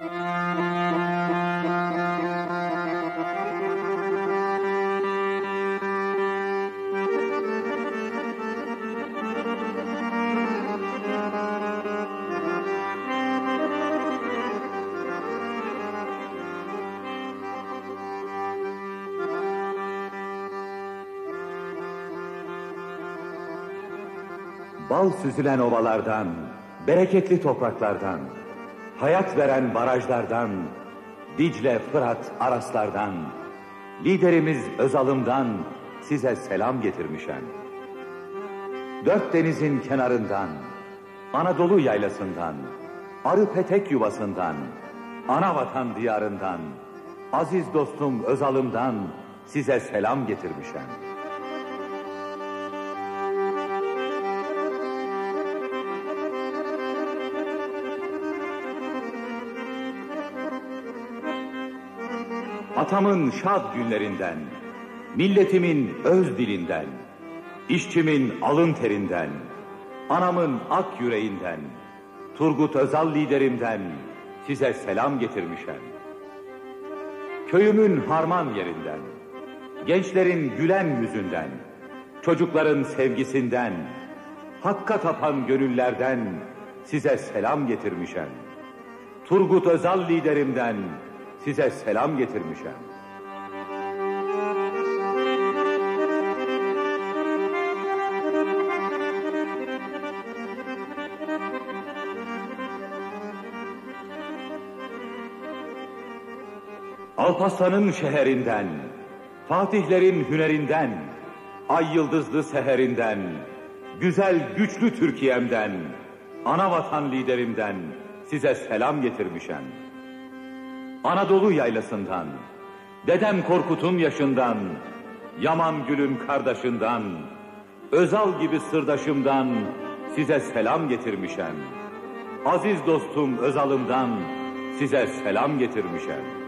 Bal süzülen ovalardan, bereketli topraklardan, hayat veren barajlardan, Dicle, Fırat, Araslardan, liderimiz Özalım'dan size selam getirmişem. Dört denizin kenarından, Anadolu yaylasından, arı petek yuvasından, ana vatan diyarından, aziz dostum Özalım'dan size selam getirmişem. Atamın şad günlerinden, milletimin öz dilinden, işçimin alın terinden, anamın ak yüreğinden, Turgut Özal liderimden size selam getirmişem. Köyümün harman yerinden, gençlerin gülen yüzünden, çocukların sevgisinden, hakka tapan gönüllerden size selam getirmişem. Turgut Özal liderimden size selam getirmişem. Alparslan'ın şehrinden, Fatihlerin hünerinden, ay yıldızlı seherinden, güzel güçlü Türkiye'mden, ana vatan liderimden size selam getirmişem. Anadolu yaylasından, dedem Korkut'un yaşından, Yaman Gül'ün kardeşinden, Özal gibi sırdaşımdan size selam getirmişem. Aziz dostum Özal'ımdan size selam getirmişem.